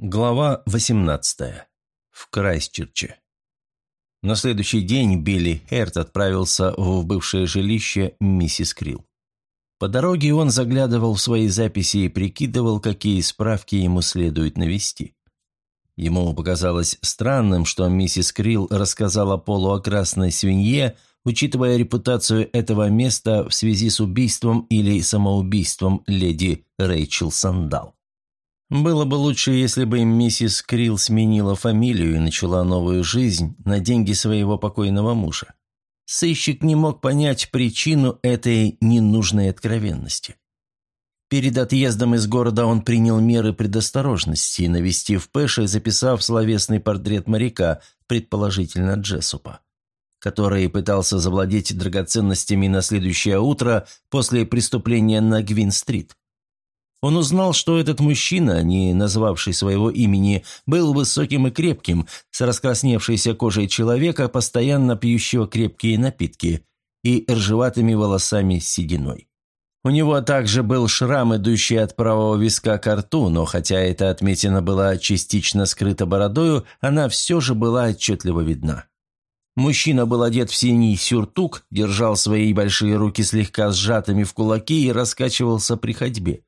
Глава 18. В Крайстчерче. На следующий день Билли Херт отправился в бывшее жилище миссис Крилл. По дороге он заглядывал в свои записи и прикидывал, какие справки ему следует навести. Ему показалось странным, что миссис Крилл рассказала Полу о красной свинье, учитывая репутацию этого места в связи с убийством или самоубийством леди Рэйчел Сандал. Было бы лучше, если бы миссис Крилл сменила фамилию и начала новую жизнь на деньги своего покойного мужа. Сыщик не мог понять причину этой ненужной откровенности. Перед отъездом из города он принял меры предосторожности, навестив Пэша записав словесный портрет моряка, предположительно Джессупа, который пытался завладеть драгоценностями на следующее утро после преступления на Гвин-стрит. Он узнал, что этот мужчина, не назвавший своего имени, был высоким и крепким, с раскрасневшейся кожей человека, постоянно пьющего крепкие напитки, и ржеватыми волосами с сединой. У него также был шрам, идущий от правого виска к рту, но хотя эта отметина была частично скрыта бородою, она все же была отчетливо видна. Мужчина был одет в синий сюртук, держал свои большие руки слегка сжатыми в кулаки и раскачивался при ходьбе.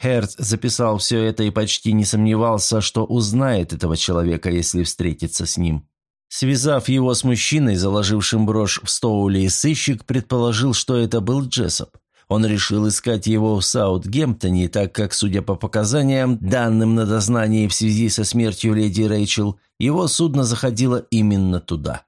Херц записал все это и почти не сомневался, что узнает этого человека, если встретится с ним. Связав его с мужчиной, заложившим брошь в Стоуле, сыщик предположил, что это был Джессоп. Он решил искать его в Саутгемптоне, так как, судя по показаниям, данным на дознании в связи со смертью леди Рэйчел, его судно заходило именно туда.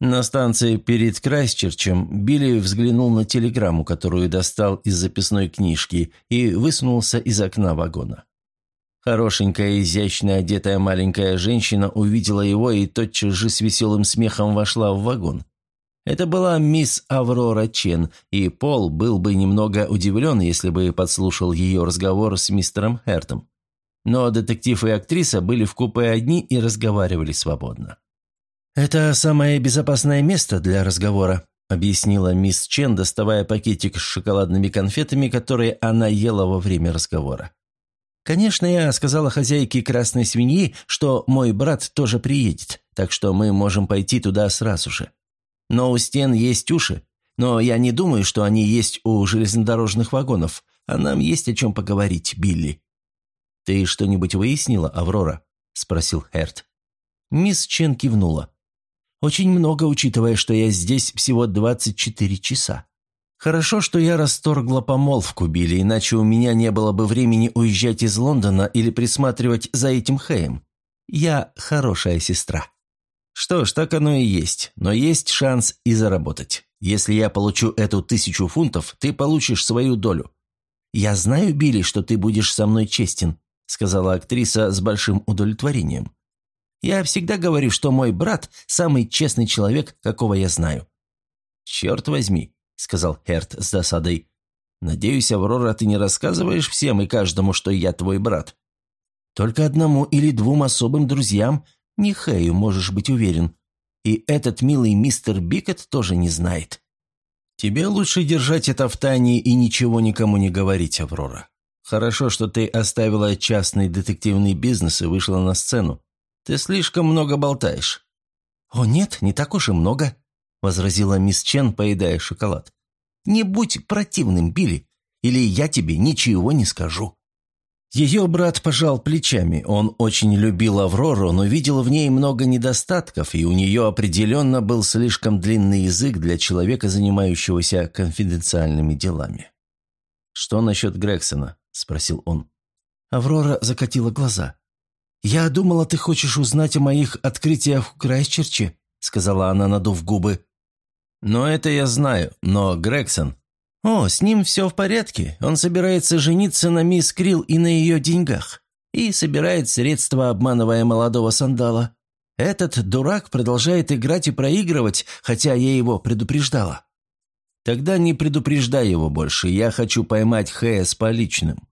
На станции перед Крайсчерчем Билли взглянул на телеграмму, которую достал из записной книжки, и высунулся из окна вагона. Хорошенькая, изящно одетая маленькая женщина увидела его и тотчас же с веселым смехом вошла в вагон. Это была мисс Аврора Чен, и Пол был бы немного удивлен, если бы подслушал ее разговор с мистером Хертом. Но детектив и актриса были в купе одни и разговаривали свободно. «Это самое безопасное место для разговора», – объяснила мисс Чен, доставая пакетик с шоколадными конфетами, которые она ела во время разговора. «Конечно, я сказала хозяйке красной свиньи, что мой брат тоже приедет, так что мы можем пойти туда сразу же. Но у стен есть уши, но я не думаю, что они есть у железнодорожных вагонов, а нам есть о чем поговорить, Билли». «Ты что-нибудь выяснила, Аврора?» – спросил Херт. Мисс Чен кивнула. Очень много, учитывая, что я здесь всего 24 часа. Хорошо, что я расторгла помолвку, Билли, иначе у меня не было бы времени уезжать из Лондона или присматривать за этим Хэем. Я хорошая сестра. Что ж, так оно и есть, но есть шанс и заработать. Если я получу эту тысячу фунтов, ты получишь свою долю. Я знаю, Билли, что ты будешь со мной честен, сказала актриса с большим удовлетворением. Я всегда говорю, что мой брат – самый честный человек, какого я знаю». «Черт возьми», – сказал Херт с досадой. «Надеюсь, Аврора, ты не рассказываешь всем и каждому, что я твой брат?» «Только одному или двум особым друзьям, не можешь быть уверен. И этот милый мистер Бикет тоже не знает». «Тебе лучше держать это в тайне и ничего никому не говорить, Аврора. Хорошо, что ты оставила частный детективный бизнес и вышла на сцену. Ты слишком много болтаешь». «О нет, не так уж и много», — возразила мисс Чен, поедая шоколад. «Не будь противным, Билли, или я тебе ничего не скажу». Ее брат пожал плечами. Он очень любил Аврору, но видел в ней много недостатков, и у нее определенно был слишком длинный язык для человека, занимающегося конфиденциальными делами. «Что насчет Грексона?» – спросил он. Аврора закатила глаза. «Я думала, ты хочешь узнать о моих открытиях в Крайсчерче», сказала она, надув губы. «Но это я знаю, но Грегсон...» «О, с ним все в порядке. Он собирается жениться на мисс Крилл и на ее деньгах. И собирает средства, обманывая молодого сандала. Этот дурак продолжает играть и проигрывать, хотя я его предупреждала». «Тогда не предупреждай его больше. Я хочу поймать Хэя с поличным».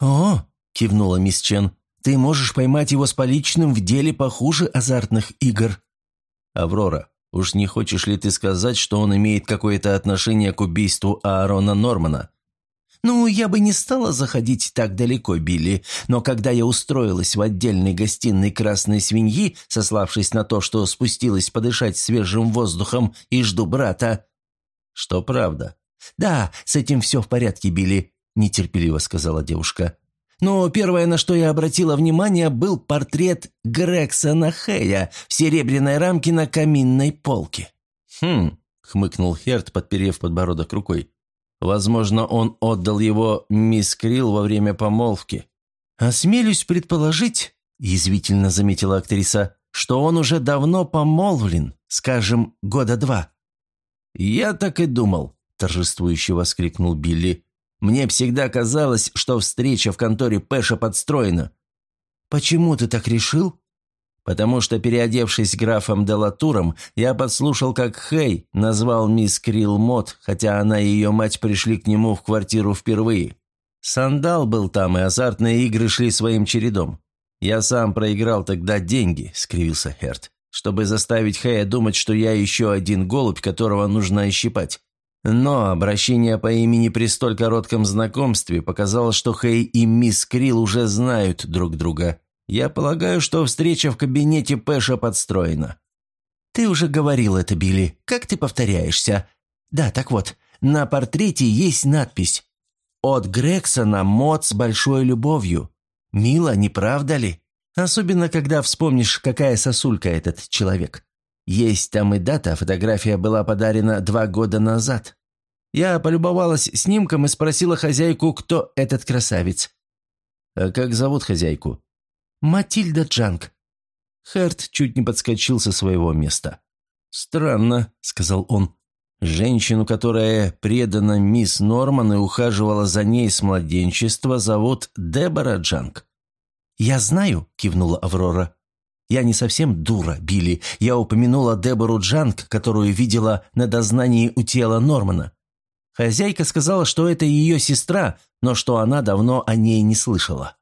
«О!» – кивнула мисс Чен. Ты можешь поймать его с поличным в деле похуже азартных игр». «Аврора, уж не хочешь ли ты сказать, что он имеет какое-то отношение к убийству Аарона Нормана?» «Ну, я бы не стала заходить так далеко, Билли, но когда я устроилась в отдельной гостиной красной свиньи, сославшись на то, что спустилась подышать свежим воздухом и жду брата...» «Что правда?» «Да, с этим все в порядке, Билли», – нетерпеливо сказала девушка. «Но первое, на что я обратила внимание, был портрет Грексона Хэя в серебряной рамке на каминной полке». «Хм», – хмыкнул Херт, подперев подбородок рукой. Возможно, он отдал его мисс Крилл во время помолвки. «Осмелюсь предположить», – язвительно заметила актриса, «что он уже давно помолвлен, скажем, года два». «Я так и думал», – торжествующе воскликнул Билли. «Мне всегда казалось, что встреча в конторе Пэша подстроена». «Почему ты так решил?» потому что, переодевшись графом Делатуром, я подслушал, как Хей назвал мисс Крилл Мот, хотя она и ее мать пришли к нему в квартиру впервые. Сандал был там, и азартные игры шли своим чередом. «Я сам проиграл тогда деньги», — скривился Херт, «чтобы заставить Хэя думать, что я еще один голубь, которого нужно ощипать». Но обращение по имени при столь коротком знакомстве показало, что Хэй и мисс Крилл уже знают друг друга. Я полагаю, что встреча в кабинете Пэша подстроена». «Ты уже говорил это, Билли. Как ты повторяешься?» «Да, так вот, на портрете есть надпись «От Грексона мод с большой любовью». Мило, не правда ли? Особенно, когда вспомнишь, какая сосулька этот человек. Есть там и дата, фотография была подарена два года назад. Я полюбовалась снимком и спросила хозяйку, кто этот красавец. «А как зовут хозяйку?» Матильда Джанг». Херт чуть не подскочил со своего места. «Странно», — сказал он. «Женщину, которая предана мисс Норман и ухаживала за ней с младенчества, зовут Дебора Джанг». «Я знаю», — кивнула Аврора. «Я не совсем дура, Билли. Я упомянула Дебору Джанг, которую видела на дознании у тела Нормана. Хозяйка сказала, что это ее сестра, но что она давно о ней не слышала.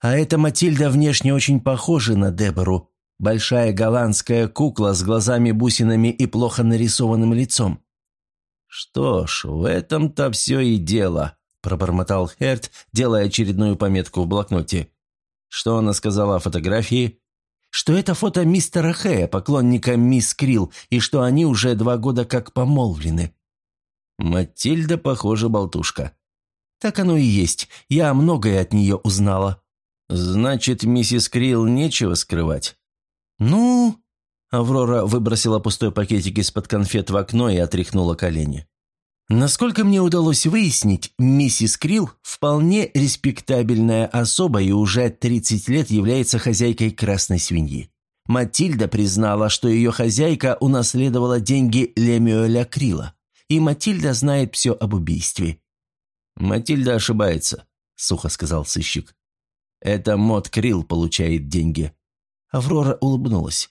А эта Матильда внешне очень похожа на Дебору. Большая голландская кукла с глазами-бусинами и плохо нарисованным лицом. «Что ж, в этом-то все и дело», – пробормотал Херт, делая очередную пометку в блокноте. Что она сказала о фотографии? Что это фото мистера Хэя, поклонника мисс Крилл, и что они уже два года как помолвлены. Матильда, похоже, болтушка. Так оно и есть. Я многое от нее узнала. «Значит, миссис Крилл нечего скрывать?» «Ну...» Аврора выбросила пустой пакетик из-под конфет в окно и отряхнула колени. «Насколько мне удалось выяснить, миссис Крилл вполне респектабельная особа и уже 30 лет является хозяйкой красной свиньи. Матильда признала, что ее хозяйка унаследовала деньги Лемюэля Крила, и Матильда знает все об убийстве». «Матильда ошибается», — сухо сказал сыщик. Это Мот Крилл получает деньги». Аврора улыбнулась.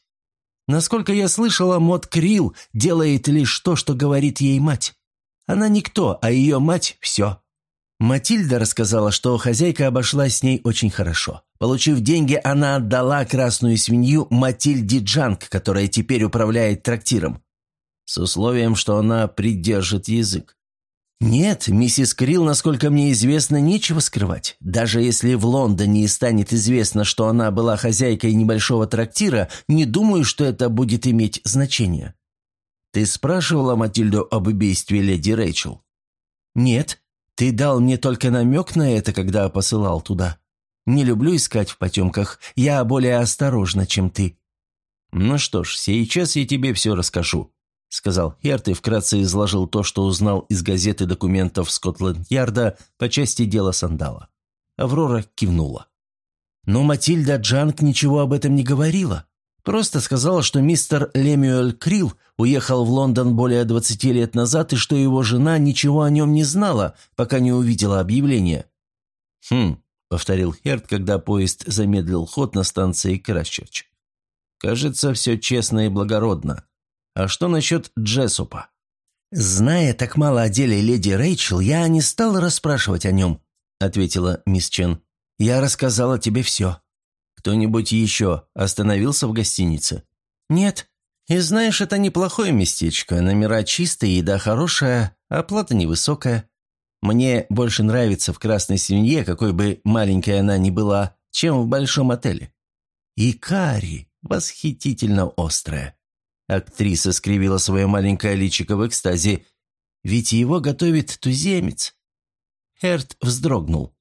«Насколько я слышала, Мот Крилл делает лишь то, что говорит ей мать. Она никто, а ее мать – все». Матильда рассказала, что хозяйка обошлась с ней очень хорошо. Получив деньги, она отдала красную свинью Матильде Джанг, которая теперь управляет трактиром. С условием, что она придержит язык. «Нет, миссис Крилл, насколько мне известно, нечего скрывать. Даже если в Лондоне станет известно, что она была хозяйкой небольшого трактира, не думаю, что это будет иметь значение». «Ты спрашивала Матильду об убийстве леди Рэйчел?» «Нет, ты дал мне только намек на это, когда посылал туда. Не люблю искать в потемках, я более осторожна, чем ты». «Ну что ж, сейчас я тебе все расскажу», — сказал Херт и вкратце изложил то, что узнал из газеты документов Скотланд-Ярда по части дела Сандала. Аврора кивнула. Но Матильда Джанк ничего об этом не говорила. Просто сказала, что мистер Лемюэль Крилл уехал в Лондон более 20 лет назад и что его жена ничего о нем не знала, пока не увидела объявление. «Хм», — повторил Херт, когда поезд замедлил ход на станции Красчерч. «Кажется, все честно и благородно. А что насчет Джессопа?» «Зная так мало о деле леди Рэйчел, я не стала расспрашивать о нем», — ответила мисс Чен. «Я рассказала тебе все». «Кто-нибудь еще остановился в гостинице?» «Нет. И знаешь, это неплохое местечко. Номера чистые, еда хорошая, оплата невысокая». Мне больше нравится в красной свинье, какой бы маленькой она ни была, чем в большом отеле. И карри восхитительно острая. Актриса скривила свое маленькое личико в экстазе. «Ведь его готовит туземец». Херт вздрогнул.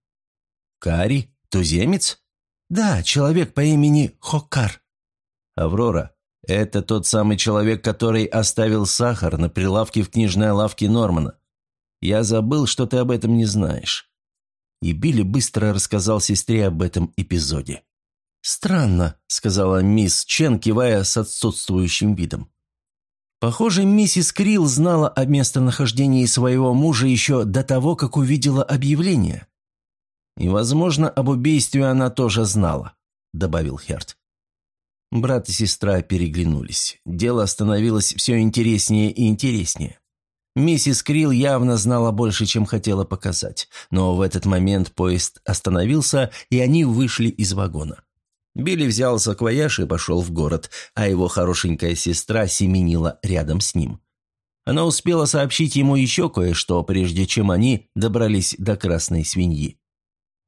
«Кари? Туземец?» «Да, человек по имени Хокар». «Аврора, это тот самый человек, который оставил сахар на прилавке в книжной лавке Нормана. Я забыл, что ты об этом не знаешь». И Билли быстро рассказал сестре об этом эпизоде. «Странно», — сказала мисс Чен, кивая с отсутствующим видом. Похоже, миссис Крилл знала о местонахождении своего мужа еще до того, как увидела объявление. «И, возможно, об убийстве она тоже знала», — добавил Херт. Брат и сестра переглянулись. Дело становилось все интереснее и интереснее. Миссис Крилл явно знала больше, чем хотела показать, но в этот момент поезд остановился, и они вышли из вагона. Билли взял саквояж и пошел в город, а его хорошенькая сестра семенила рядом с ним. Она успела сообщить ему еще кое-что, прежде чем они добрались до красной свиньи.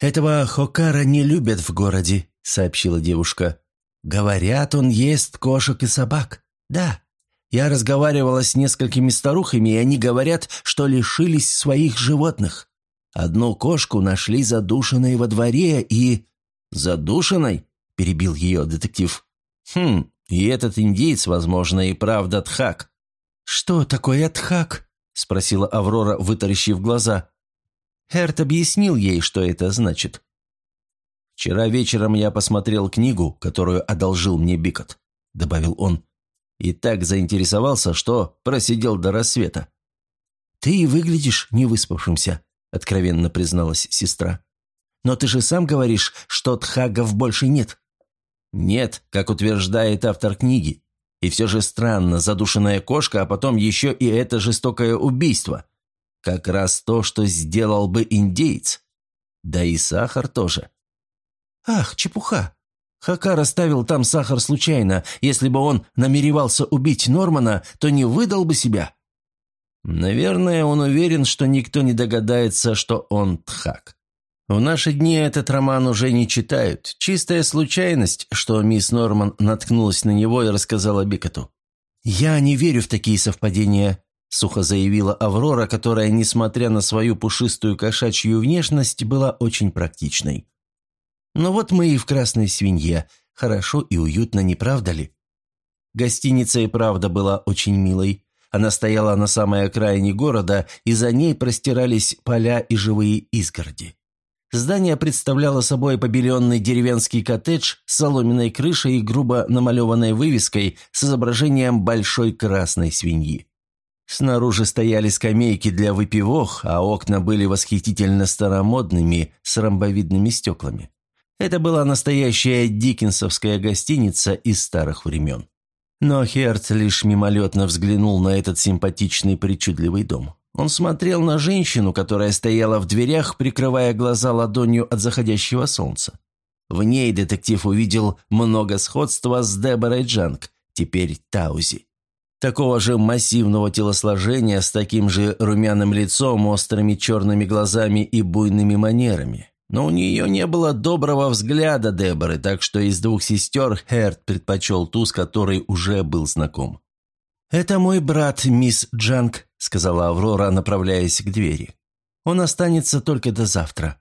«Этого Хокара не любят в городе», — сообщила девушка. «Говорят, он ест кошек и собак. Да, я разговаривала с несколькими старухами, и они говорят, что лишились своих животных. Одну кошку нашли задушенной во дворе и...» «Задушенной?» перебил ее детектив. «Хм, и этот индейец, возможно, и правда Тхак». «Что такое Тхак?» – спросила Аврора, вытаращив глаза. Херт объяснил ей, что это значит. «Вчера вечером я посмотрел книгу, которую одолжил мне Бикот», – добавил он. «И так заинтересовался, что просидел до рассвета». «Ты выглядишь невыспавшимся», – откровенно призналась сестра. «Но ты же сам говоришь, что тхагов больше нет». Нет, как утверждает автор книги. И все же странно, задушенная кошка, а потом еще и это жестокое убийство. Как раз то, что сделал бы индейец. Да и сахар тоже. Ах, чепуха. Хакар оставил там сахар случайно. Если бы он намеревался убить Нормана, то не выдал бы себя. Наверное, он уверен, что никто не догадается, что он Тхак. В наши дни этот роман уже не читают. Чистая случайность, что мисс Норман наткнулась на него и рассказала Бикоту. «Я не верю в такие совпадения», – сухо заявила Аврора, которая, несмотря на свою пушистую кошачью внешность, была очень практичной. «Но вот мы и в «Красной свинье». Хорошо и уютно, не правда ли?» Гостиница и правда была очень милой. Она стояла на самой окраине города, и за ней простирались поля и живые изгороди. Здание представляло собой побеленный деревенский коттедж с соломенной крышей и грубо намалеванной вывеской с изображением большой красной свиньи. Снаружи стояли скамейки для выпивок, а окна были восхитительно старомодными с ромбовидными стеклами. Это была настоящая диккенсовская гостиница из старых времен. Но Херц лишь мимолетно взглянул на этот симпатичный причудливый дом. Он смотрел на женщину, которая стояла в дверях, прикрывая глаза ладонью от заходящего солнца. В ней детектив увидел много сходства с Деборой Джанг, теперь Таузи. Такого же массивного телосложения, с таким же румяным лицом, острыми черными глазами и буйными манерами. Но у нее не было доброго взгляда Деборы, так что из двух сестер Херт предпочел ту, с которой уже был знаком. «Это мой брат, мисс Джанг», — сказала Аврора, направляясь к двери. «Он останется только до завтра».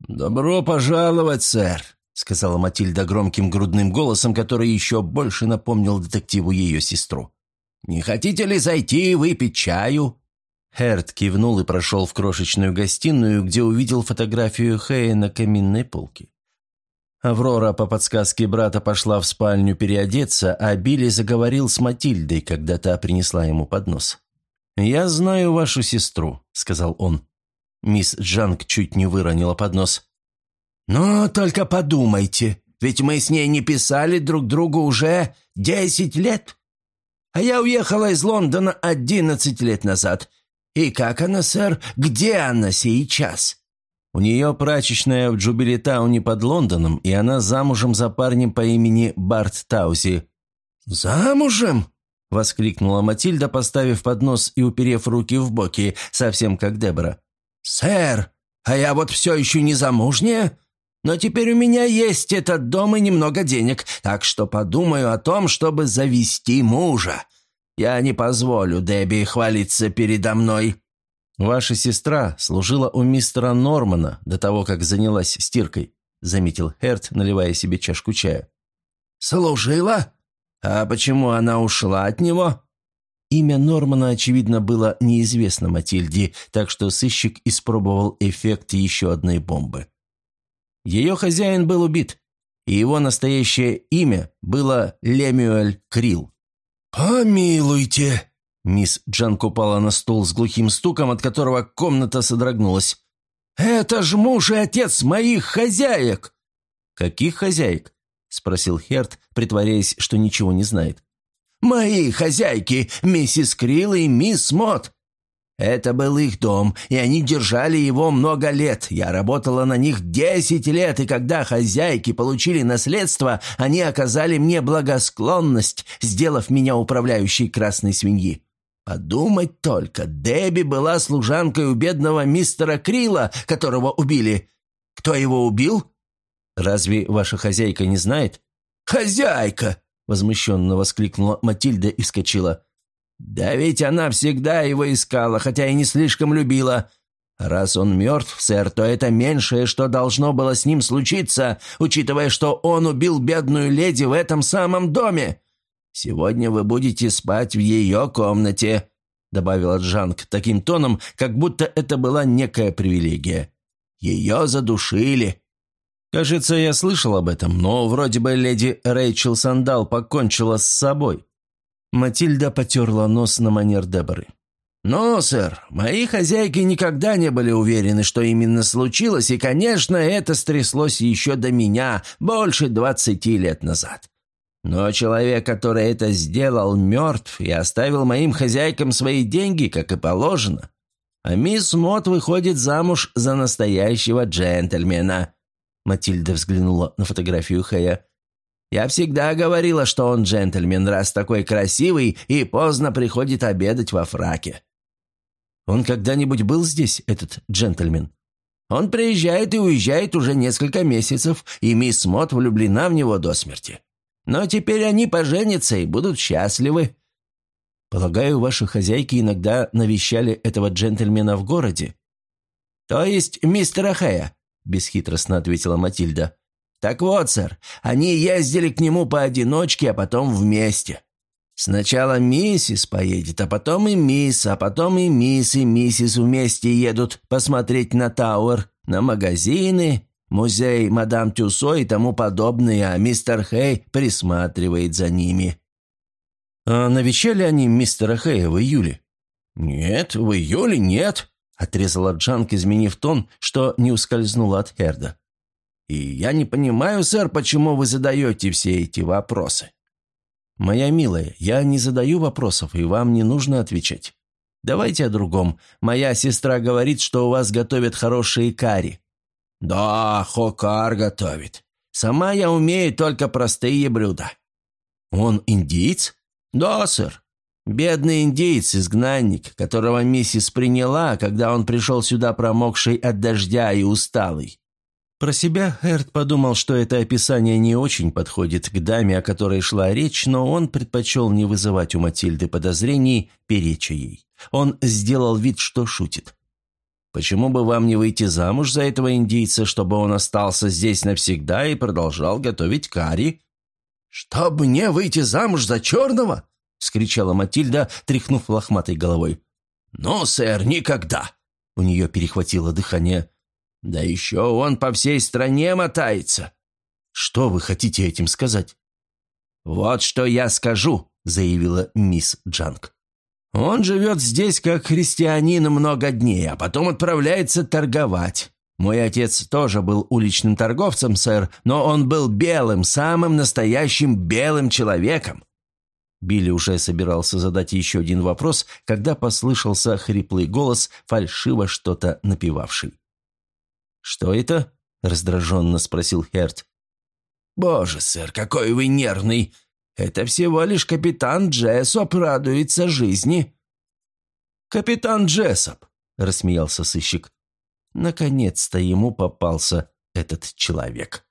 «Добро пожаловать, сэр», — сказала Матильда громким грудным голосом, который еще больше напомнил детективу ее сестру. «Не хотите ли зайти и выпить чаю?» Херт кивнул и прошел в крошечную гостиную, где увидел фотографию Хэя на каминной полке. Аврора по подсказке брата пошла в спальню переодеться, а Билли заговорил с Матильдой, когда та принесла ему поднос. «Я знаю вашу сестру», — сказал он. Мисс Джанг чуть не выронила поднос. «Но только подумайте, ведь мы с ней не писали друг другу уже десять лет. А я уехала из Лондона одиннадцать лет назад. И как она, сэр, где она сейчас?» У нее прачечная в Джубилитауне под Лондоном, и она замужем за парнем по имени Барт Таузи». «Замужем?» – воскликнула Матильда, поставив поднос и уперев руки в боки, совсем как Дебора. «Сэр, а я вот все еще не замужняя? Но теперь у меня есть этот дом и немного денег, так что подумаю о том, чтобы завести мужа. Я не позволю Дебби хвалиться передо мной». «Ваша сестра служила у мистера Нормана до того, как занялась стиркой», заметил Херт, наливая себе чашку чая. «Служила? А почему она ушла от него?» Имя Нормана, очевидно, было неизвестно Матильде, так что сыщик испробовал эффект еще одной бомбы. Ее хозяин был убит, и его настоящее имя было Лемюэль Крилл. «Помилуйте!» Мисс Джанк упала на стол с глухим стуком, от которого комната содрогнулась. «Это ж муж и отец моих хозяек!» «Каких хозяек?» – спросил Херт, притворяясь, что ничего не знает. «Мои хозяйки, миссис Крилл и мисс Мот. Это был их дом, и они держали его много лет. Я работала на них десять лет, и когда хозяйки получили наследство, они оказали мне благосклонность, сделав меня управляющей красной свиньи. Подумать только, Дебби была служанкой у бедного мистера Крила, которого убили. Кто его убил? Разве ваша хозяйка не знает? Хозяйка! Возмущенно воскликнула Матильда и вскочила. «Да ведь она всегда его искала, хотя и не слишком любила. Раз он мертв, сэр, то это меньшее, что должно было с ним случиться, учитывая, что он убил бедную леди в этом самом доме. Сегодня вы будете спать в ее комнате», — добавила Джанг таким тоном, как будто это была некая привилегия. «Ее задушили». «Кажется, я слышал об этом, но вроде бы леди Рэйчел Сандал покончила с собой». Матильда потерла нос на манер Деборы. «Ну, сэр, мои хозяйки никогда не были уверены, что именно случилось, и, конечно, это стряслось еще до меня, больше двадцати лет назад. Но человек, который это сделал, мертв и оставил моим хозяйкам свои деньги, как и положено. А мисс Мот выходит замуж за настоящего джентльмена». Матильда взглянула на фотографию Хэя. Я всегда говорила, что он джентльмен, раз такой красивый и поздно приходит обедать во фраке». «Он когда-нибудь был здесь, этот джентльмен?» «Он приезжает и уезжает уже несколько месяцев, и мисс Мот влюблена в него до смерти. Но теперь они поженятся и будут счастливы». «Полагаю, ваши хозяйки иногда навещали этого джентльмена в городе?» «То есть мистера Хэя», – бесхитростно ответила Матильда. Так вот, сэр, они ездили к нему поодиночке, а потом вместе. Сначала миссис поедет, а потом и мисс, а потом и мисс, и миссис вместе едут посмотреть на Тауэр, на магазины, музей мадам Тюсо и тому подобное, а мистер Хей присматривает за ними. А навещали они мистера Хэя в июле? «Нет, в июле нет», — отрезала Джанк, изменив тон, что не ускользнула от Херда. И я не понимаю, сэр, почему вы задаете все эти вопросы». «Моя милая, я не задаю вопросов, и вам не нужно отвечать. Давайте о другом. Моя сестра говорит, что у вас готовят хорошие карри». «Да, Хокар готовит. Сама я умею только простые блюда». «Он индиец?» «Да, сэр. Бедный индейец-изгнанник, которого миссис приняла, когда он пришел сюда промокший от дождя и усталый. Про себя Эрт подумал, что это описание не очень подходит к даме, о которой шла речь, но он предпочел не вызывать у Матильды подозрений, переча ей. Он сделал вид, что шутит. «Почему бы вам не выйти замуж за этого индийца, чтобы он остался здесь навсегда и продолжал готовить карри?» «Чтобы не выйти замуж за черного?» — вскричала Матильда, тряхнув лохматой головой. «Ну, сэр, никогда!» У нее перехватило дыхание. Да еще он по всей стране мотается. Что вы хотите этим сказать? Вот что я скажу, заявила мисс Джанг. Он живет здесь как христианин много дней, а потом отправляется торговать. Мой отец тоже был уличным торговцем, сэр, но он был белым, самым настоящим белым человеком. Билли уже собирался задать еще один вопрос, когда послышался хриплый голос, фальшиво что-то напевавший. «Что это?» – раздраженно спросил Херт. «Боже, сэр, какой вы нервный! Это всего лишь капитан Джессоп радуется жизни». «Капитан Джессоп», – рассмеялся сыщик. Наконец-то ему попался этот человек.